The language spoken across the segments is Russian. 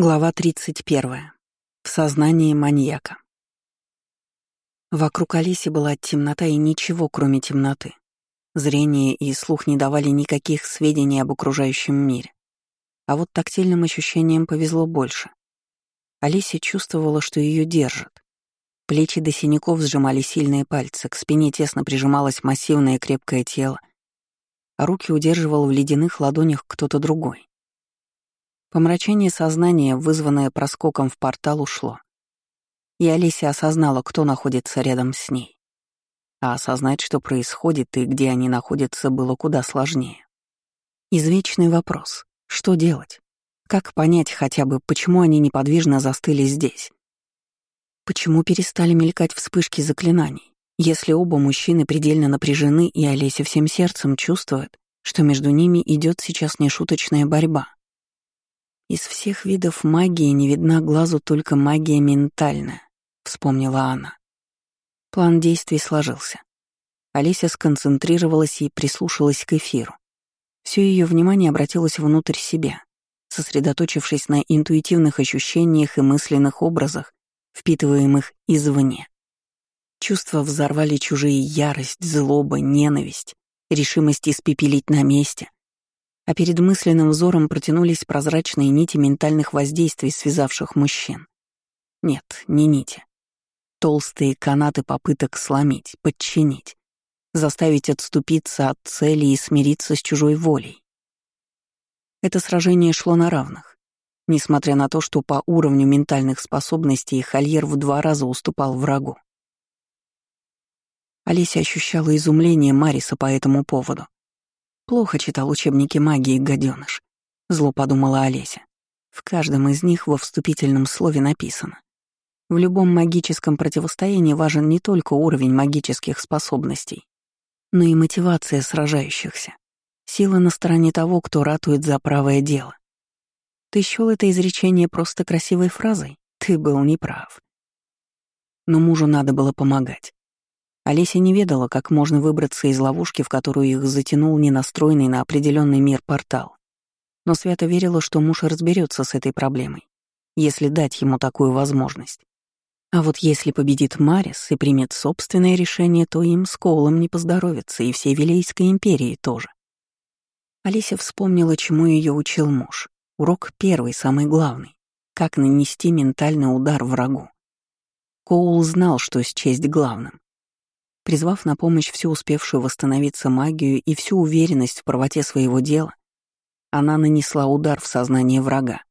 Глава 31. В сознании маньяка. Вокруг Алиси была темнота и ничего, кроме темноты. Зрение и слух не давали никаких сведений об окружающем мире. А вот тактильным ощущениям повезло больше. Алисия чувствовала, что ее держат. Плечи до синяков сжимали сильные пальцы, к спине тесно прижималось массивное крепкое тело, а руки удерживал в ледяных ладонях кто-то другой. Помрачение сознания, вызванное проскоком в портал, ушло. И Алисия осознала, кто находится рядом с ней. А осознать, что происходит и где они находятся, было куда сложнее. Извечный вопрос — что делать? Как понять хотя бы, почему они неподвижно застыли здесь? Почему перестали мелькать вспышки заклинаний, если оба мужчины предельно напряжены и Олеся всем сердцем чувствует, что между ними идет сейчас нешуточная борьба? Из всех видов магии не видна глазу только магия ментальная, вспомнила она. План действий сложился. Олеся сконцентрировалась и прислушалась к эфиру. Все ее внимание обратилось внутрь себя, сосредоточившись на интуитивных ощущениях и мысленных образах, впитываемых извне. Чувства взорвали чужие ярость, злоба, ненависть, решимость испепелить на месте, а перед мысленным взором протянулись прозрачные нити ментальных воздействий, связавших мужчин. Нет, не нити. Толстые канаты попыток сломить, подчинить, заставить отступиться от цели и смириться с чужой волей. Это сражение шло на равных, несмотря на то, что по уровню ментальных способностей Хольер в два раза уступал врагу. Олеся ощущала изумление Мариса по этому поводу. Плохо читал учебники магии гаденыш. Зло подумала Олеся. В каждом из них во вступительном слове написано. В любом магическом противостоянии важен не только уровень магических способностей, но и мотивация сражающихся. Сила на стороне того, кто ратует за правое дело. Ты счёл это изречение просто красивой фразой? Ты был неправ. Но мужу надо было помогать. Олеся не ведала, как можно выбраться из ловушки, в которую их затянул ненастроенный на определенный мир портал. Но свято верила, что муж разберется с этой проблемой, если дать ему такую возможность. А вот если победит Марис и примет собственное решение, то им с Коулом не поздоровится, и всей Вилейской империи тоже. Олеся вспомнила, чему ее учил муж. Урок первый, самый главный. Как нанести ментальный удар врагу. Коул знал, что счесть главным. Призвав на помощь всю успевшую восстановиться магию и всю уверенность в правоте своего дела, она нанесла удар в сознание врага.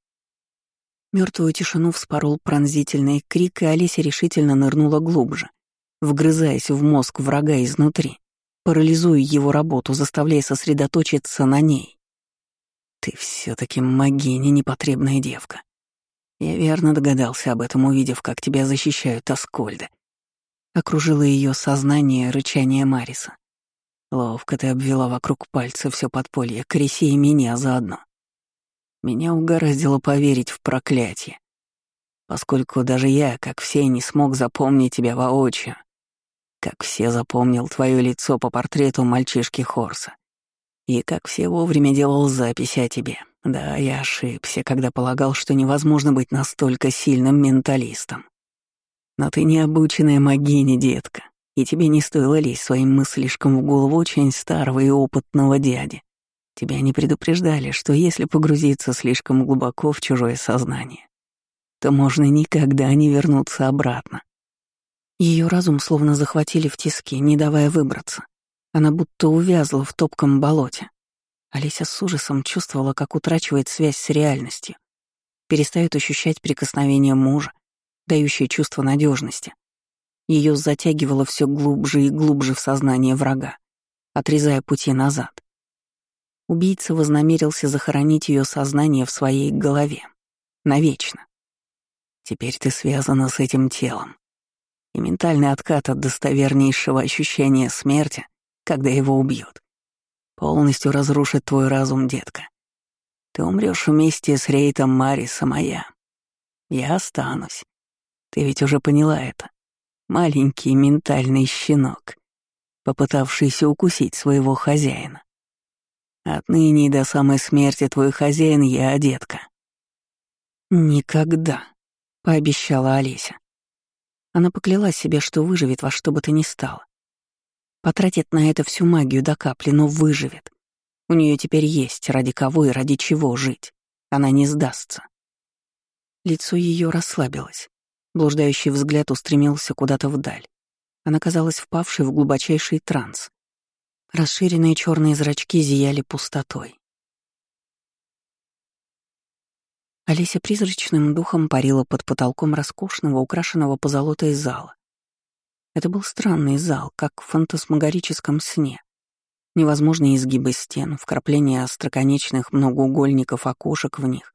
Мертвую тишину вспорол пронзительный крик, и Олеся решительно нырнула глубже, вгрызаясь в мозг врага изнутри, парализуя его работу, заставляя сосредоточиться на ней. «Ты все таки магиня, непотребная девка. Я верно догадался об этом, увидев, как тебя защищают Аскольды. Окружило ее сознание рычание Мариса. Ловко ты обвела вокруг пальца все подполье, Креси и меня заодно. Меня угораздило поверить в проклятие, поскольку даже я, как все, не смог запомнить тебя воочию, как все запомнил твое лицо по портрету мальчишки Хорса, и как все вовремя делал записи о тебе. Да, я ошибся, когда полагал, что невозможно быть настолько сильным менталистом. Но ты необученная могиня, детка, и тебе не стоило лезть своим мыслишкам в голову очень старого и опытного дяди. Тебя не предупреждали, что если погрузиться слишком глубоко в чужое сознание, то можно никогда не вернуться обратно. Ее разум словно захватили в тиски, не давая выбраться. Она будто увязла в топком болоте. Олеся с ужасом чувствовала, как утрачивает связь с реальностью, перестает ощущать прикосновение мужа, дающее чувство надежности. Ее затягивало все глубже и глубже в сознание врага, отрезая пути назад. Убийца вознамерился захоронить ее сознание в своей голове. Навечно. Теперь ты связана с этим телом. И ментальный откат от достовернейшего ощущения смерти, когда его убьют, полностью разрушит твой разум, детка. Ты умрешь вместе с Рейтом Мариса, моя. Я останусь. Ты ведь уже поняла это. Маленький ментальный щенок, попытавшийся укусить своего хозяина. Отныне до самой смерти твой хозяин я, детка. «Никогда», — пообещала Олеся. Она поклялась себе, что выживет во что бы то ни стало. Потратит на это всю магию до капли, но выживет. У нее теперь есть ради кого и ради чего жить. Она не сдастся. Лицо ее расслабилось. Блуждающий взгляд устремился куда-то вдаль. Она казалась впавшей в глубочайший транс. Расширенные черные зрачки зияли пустотой. Олеся призрачным духом парила под потолком роскошного, украшенного позолотой зала. Это был странный зал, как в фантасмагорическом сне. Невозможные изгибы стен, вкрапления остроконечных многоугольников окошек в них,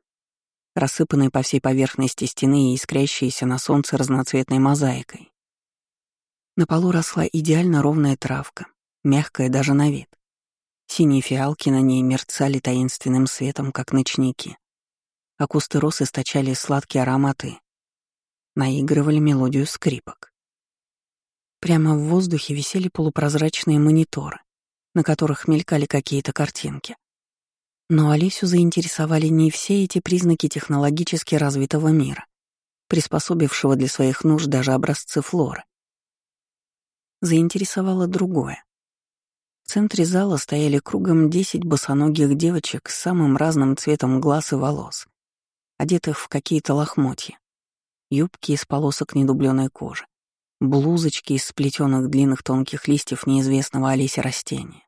рассыпанные по всей поверхности стены и искрящиеся на солнце разноцветной мозаикой. На полу росла идеально ровная травка, мягкая даже на вид. Синие фиалки на ней мерцали таинственным светом, как ночники а кусты роз источали сладкие ароматы, наигрывали мелодию скрипок. Прямо в воздухе висели полупрозрачные мониторы, на которых мелькали какие-то картинки. Но Олесю заинтересовали не все эти признаки технологически развитого мира, приспособившего для своих нужд даже образцы флоры. Заинтересовало другое. В центре зала стояли кругом десять босоногих девочек с самым разным цветом глаз и волос одетых в какие-то лохмотья, юбки из полосок недубленной кожи, блузочки из сплетенных длинных тонких листьев неизвестного Олесе растения.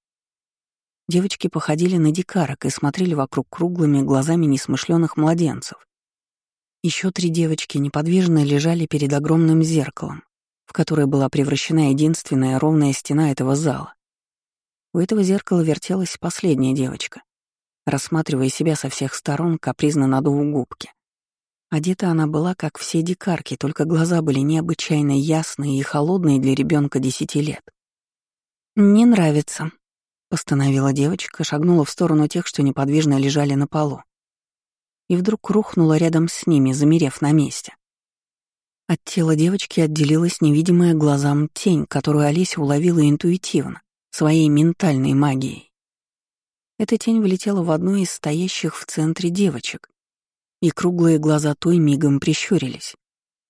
Девочки походили на дикарок и смотрели вокруг круглыми глазами несмышленых младенцев. Еще три девочки неподвижно лежали перед огромным зеркалом, в которое была превращена единственная ровная стена этого зала. У этого зеркала вертелась последняя девочка, рассматривая себя со всех сторон, капризно надув губки. Одета она была, как все дикарки, только глаза были необычайно ясные и холодные для ребенка десяти лет. «Не нравится», — постановила девочка, шагнула в сторону тех, что неподвижно лежали на полу. И вдруг рухнула рядом с ними, замерев на месте. От тела девочки отделилась невидимая глазам тень, которую Олеся уловила интуитивно, своей ментальной магией. Эта тень влетела в одну из стоящих в центре девочек, и круглые глаза той мигом прищурились.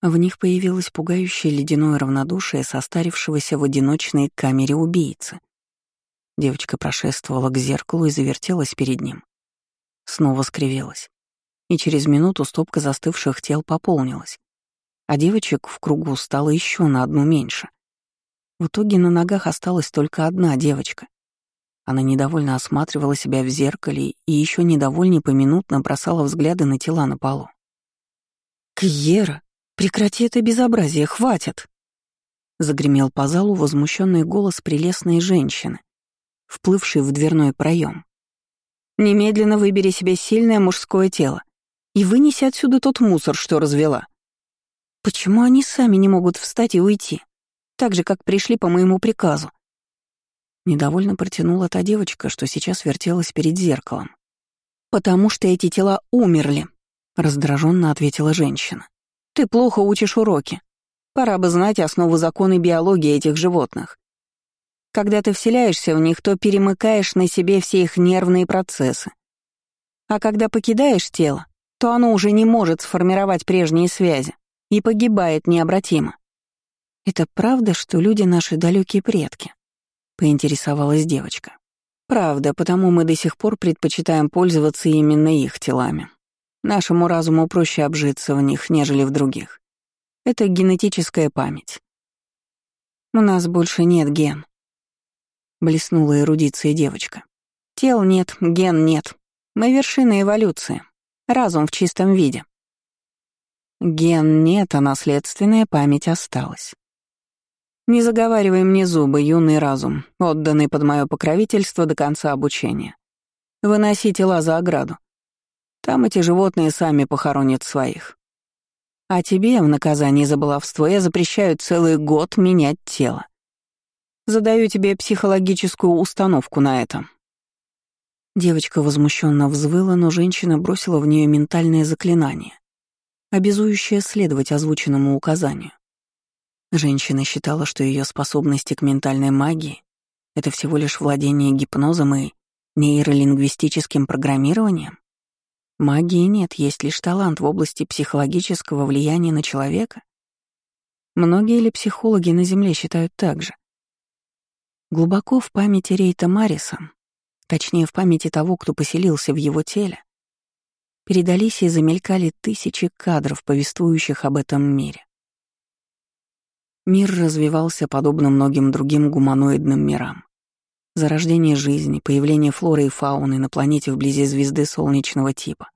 В них появилось пугающее ледяное равнодушие состарившегося в одиночной камере убийцы. Девочка прошествовала к зеркалу и завертелась перед ним. Снова скривилась. И через минуту стопка застывших тел пополнилась. А девочек в кругу стало еще на одну меньше. В итоге на ногах осталась только одна девочка, она недовольно осматривала себя в зеркале и еще недовольнее поминутно бросала взгляды на тела на полу. «Кьера, прекрати это безобразие, хватит!» Загремел по залу возмущенный голос прелестной женщины, вплывшей в дверной проем. «Немедленно выбери себе сильное мужское тело и вынеси отсюда тот мусор, что развела. Почему они сами не могут встать и уйти, так же, как пришли по моему приказу?» Недовольно протянула та девочка, что сейчас вертелась перед зеркалом. «Потому что эти тела умерли», — раздраженно ответила женщина. «Ты плохо учишь уроки. Пора бы знать основы законы биологии этих животных. Когда ты вселяешься в них, то перемыкаешь на себе все их нервные процессы. А когда покидаешь тело, то оно уже не может сформировать прежние связи и погибает необратимо. Это правда, что люди наши далекие предки? — поинтересовалась девочка. «Правда, потому мы до сих пор предпочитаем пользоваться именно их телами. Нашему разуму проще обжиться в них, нежели в других. Это генетическая память. У нас больше нет ген. Блеснула эрудиция девочка. Тел нет, ген нет. Мы вершина эволюции. Разум в чистом виде. Ген нет, а наследственная память осталась. Не заговаривай мне зубы, юный разум, отданный под мое покровительство до конца обучения. Выноси тела за ограду. Там эти животные сами похоронят своих. А тебе, в наказании за баловство, я запрещаю целый год менять тело. Задаю тебе психологическую установку на это. Девочка возмущенно взвыла, но женщина бросила в нее ментальное заклинание, обязующее следовать озвученному указанию. Женщина считала, что ее способности к ментальной магии — это всего лишь владение гипнозом и нейролингвистическим программированием. Магии нет, есть лишь талант в области психологического влияния на человека. Многие ли психологи на Земле считают так же? Глубоко в памяти Рейта Мариса, точнее в памяти того, кто поселился в его теле, передались и замелькали тысячи кадров, повествующих об этом мире. Мир развивался подобно многим другим гуманоидным мирам. Зарождение жизни, появление флоры и фауны на планете вблизи звезды солнечного типа.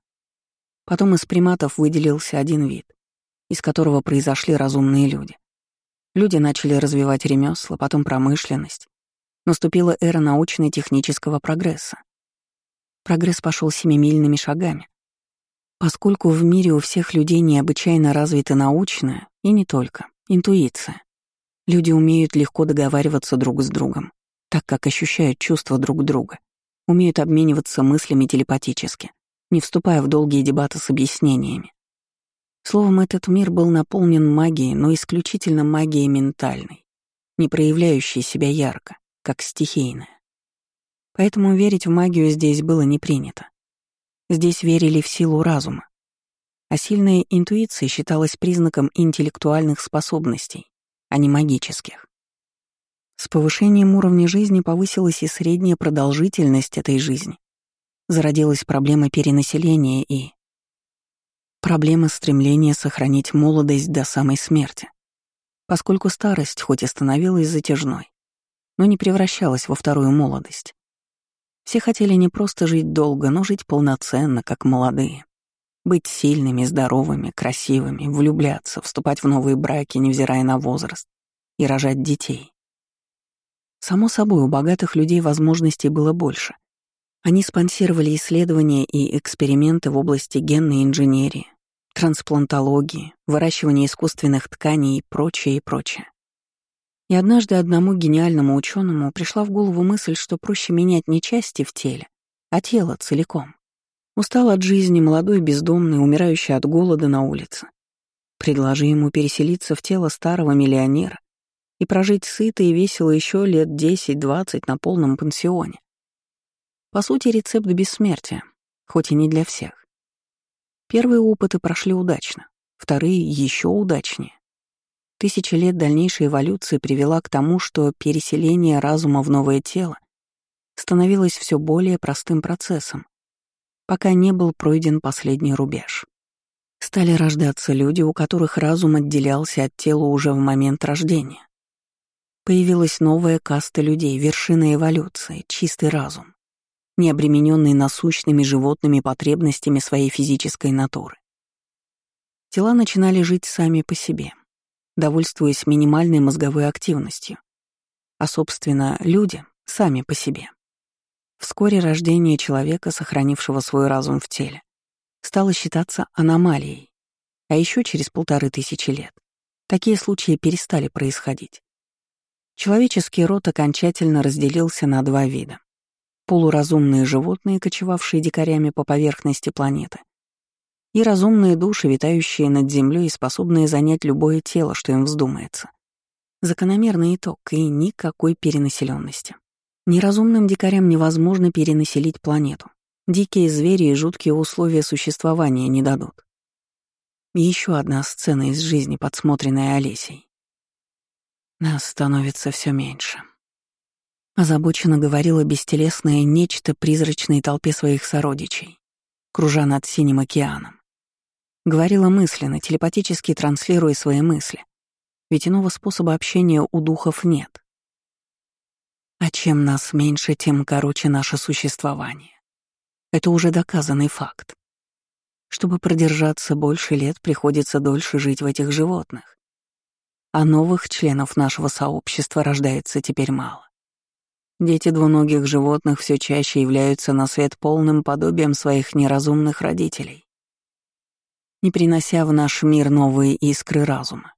Потом из приматов выделился один вид, из которого произошли разумные люди. Люди начали развивать ремесла, потом промышленность. Наступила эра научно-технического прогресса. Прогресс пошел семимильными шагами. Поскольку в мире у всех людей необычайно развита научная, и не только, интуиция. Люди умеют легко договариваться друг с другом, так как ощущают чувства друг друга, умеют обмениваться мыслями телепатически, не вступая в долгие дебаты с объяснениями. Словом, этот мир был наполнен магией, но исключительно магией ментальной, не проявляющей себя ярко, как стихийная. Поэтому верить в магию здесь было не принято. Здесь верили в силу разума, а сильная интуиция считалась признаком интеллектуальных способностей, а не магических. С повышением уровня жизни повысилась и средняя продолжительность этой жизни. Зародилась проблема перенаселения и... Проблема стремления сохранить молодость до самой смерти. Поскольку старость хоть и становилась затяжной, но не превращалась во вторую молодость. Все хотели не просто жить долго, но жить полноценно, как молодые. Быть сильными, здоровыми, красивыми, влюбляться, вступать в новые браки, невзирая на возраст, и рожать детей. Само собой, у богатых людей возможностей было больше. Они спонсировали исследования и эксперименты в области генной инженерии, трансплантологии, выращивания искусственных тканей и прочее, и прочее. И однажды одному гениальному ученому пришла в голову мысль, что проще менять не части в теле, а тело целиком. Устал от жизни молодой бездомный, умирающий от голода на улице. Предложи ему переселиться в тело старого миллионера и прожить сыто и весело еще лет 10-20 на полном пансионе. По сути, рецепт бессмертия, хоть и не для всех. Первые опыты прошли удачно, вторые — еще удачнее. Тысячи лет дальнейшей эволюции привела к тому, что переселение разума в новое тело становилось все более простым процессом, пока не был пройден последний рубеж. Стали рождаться люди, у которых разум отделялся от тела уже в момент рождения. Появилась новая каста людей, вершина эволюции, чистый разум, не обремененный насущными животными потребностями своей физической натуры. Тела начинали жить сами по себе, довольствуясь минимальной мозговой активностью, а, собственно, люди — сами по себе. Вскоре рождение человека, сохранившего свой разум в теле, стало считаться аномалией. А еще через полторы тысячи лет такие случаи перестали происходить. Человеческий род окончательно разделился на два вида. Полуразумные животные, кочевавшие дикарями по поверхности планеты, и разумные души, витающие над землей и способные занять любое тело, что им вздумается. Закономерный итог и никакой перенаселенности. Неразумным дикарям невозможно перенаселить планету. Дикие звери и жуткие условия существования не дадут. Еще одна сцена из жизни, подсмотренная Олесей. Нас становится все меньше. Озабоченно говорила бестелесное нечто призрачной толпе своих сородичей, кружа над синим океаном. Говорила мысленно, телепатически транслируя свои мысли. Ведь иного способа общения у духов нет. А чем нас меньше, тем короче наше существование. Это уже доказанный факт. Чтобы продержаться больше лет, приходится дольше жить в этих животных. А новых членов нашего сообщества рождается теперь мало. Дети двуногих животных все чаще являются на свет полным подобием своих неразумных родителей, не принося в наш мир новые искры разума.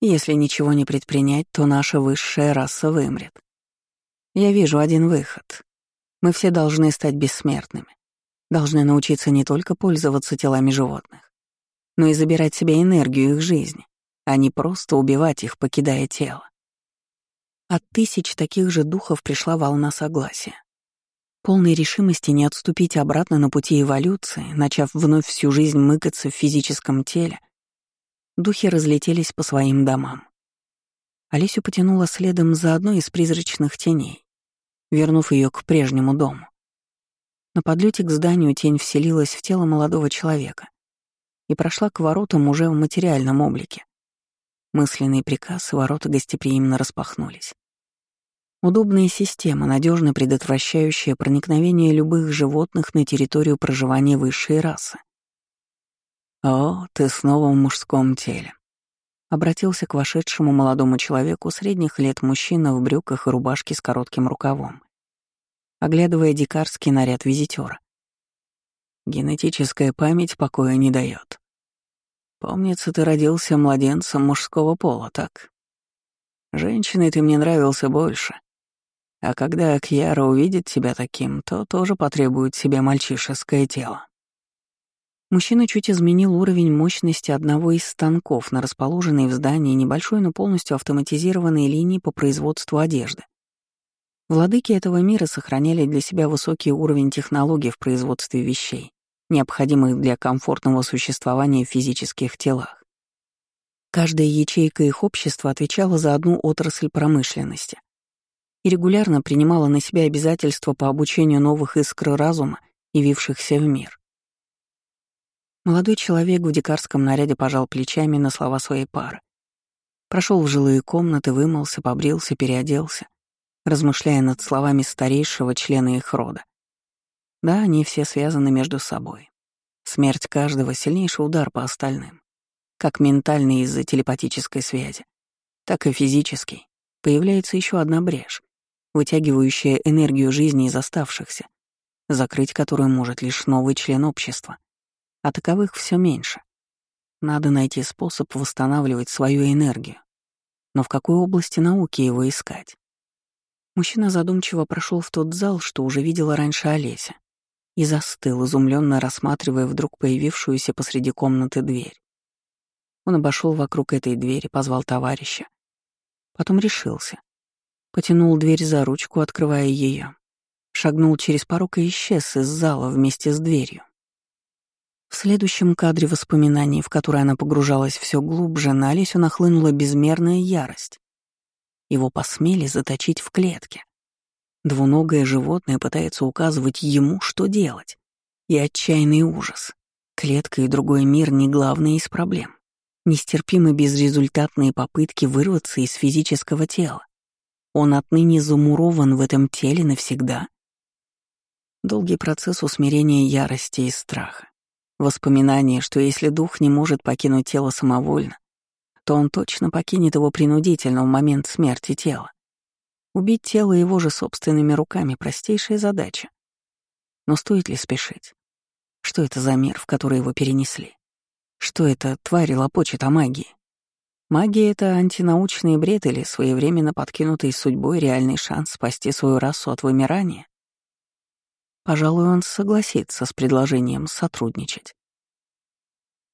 Если ничего не предпринять, то наша высшая раса вымрет. Я вижу один выход. Мы все должны стать бессмертными. Должны научиться не только пользоваться телами животных, но и забирать себе энергию их жизни, а не просто убивать их, покидая тело. От тысяч таких же духов пришла волна согласия. Полной решимости не отступить обратно на пути эволюции, начав вновь всю жизнь мыкаться в физическом теле, духи разлетелись по своим домам. Олесю потянула следом за одной из призрачных теней, вернув ее к прежнему дому. На подлете к зданию тень вселилась в тело молодого человека и прошла к воротам уже в материальном облике. Мысленный приказ, и ворота гостеприимно распахнулись. Удобная система, надежно предотвращающая проникновение любых животных на территорию проживания высшей расы. «О, ты снова в мужском теле», обратился к вошедшему молодому человеку средних лет мужчина в брюках и рубашке с коротким рукавом, оглядывая дикарский наряд визитера. Генетическая память покоя не дает. Помнится, ты родился младенцем мужского пола, так? Женщиной ты мне нравился больше. А когда Кьяра увидит тебя таким, то тоже потребует себе мальчишеское тело. Мужчина чуть изменил уровень мощности одного из станков на расположенной в здании небольшой, но полностью автоматизированной линии по производству одежды. Владыки этого мира сохраняли для себя высокий уровень технологий в производстве вещей, необходимых для комфортного существования в физических телах. Каждая ячейка их общества отвечала за одну отрасль промышленности и регулярно принимала на себя обязательства по обучению новых искр разума, явившихся в мир. Молодой человек в дикарском наряде пожал плечами на слова своей пары. Прошел в жилые комнаты, вымылся, побрился, переоделся, размышляя над словами старейшего члена их рода. Да, они все связаны между собой. Смерть каждого — сильнейший удар по остальным. Как ментальный из-за телепатической связи, так и физический. Появляется еще одна брешь, вытягивающая энергию жизни из оставшихся, закрыть которую может лишь новый член общества а таковых все меньше. Надо найти способ восстанавливать свою энергию. Но в какой области науки его искать? Мужчина задумчиво прошел в тот зал, что уже видела раньше Олеся, и застыл, изумленно рассматривая вдруг появившуюся посреди комнаты дверь. Он обошел вокруг этой двери, позвал товарища. Потом решился. Потянул дверь за ручку, открывая ее. Шагнул через порог и исчез из зала вместе с дверью. В следующем кадре воспоминаний, в который она погружалась все глубже, на Олесю нахлынула безмерная ярость. Его посмели заточить в клетке. Двуногое животное пытается указывать ему, что делать. И отчаянный ужас. Клетка и другой мир — не главные из проблем. Нестерпимы безрезультатные попытки вырваться из физического тела. Он отныне замурован в этом теле навсегда. Долгий процесс усмирения ярости и страха. Воспоминание, что если дух не может покинуть тело самовольно, то он точно покинет его принудительно в момент смерти тела. Убить тело его же собственными руками — простейшая задача. Но стоит ли спешить? Что это за мир, в который его перенесли? Что это тварь лопочет о магии? Магия — это антинаучный бред или своевременно подкинутый судьбой реальный шанс спасти свою расу от вымирания? Пожалуй, он согласится с предложением сотрудничать.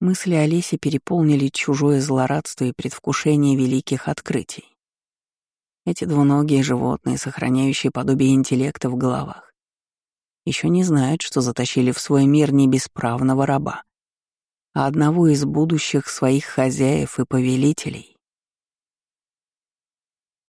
Мысли Олеси переполнили чужое злорадство и предвкушение великих открытий. Эти двуногие животные, сохраняющие подобие интеллекта в головах, еще не знают, что затащили в свой мир не бесправного раба, а одного из будущих своих хозяев и повелителей.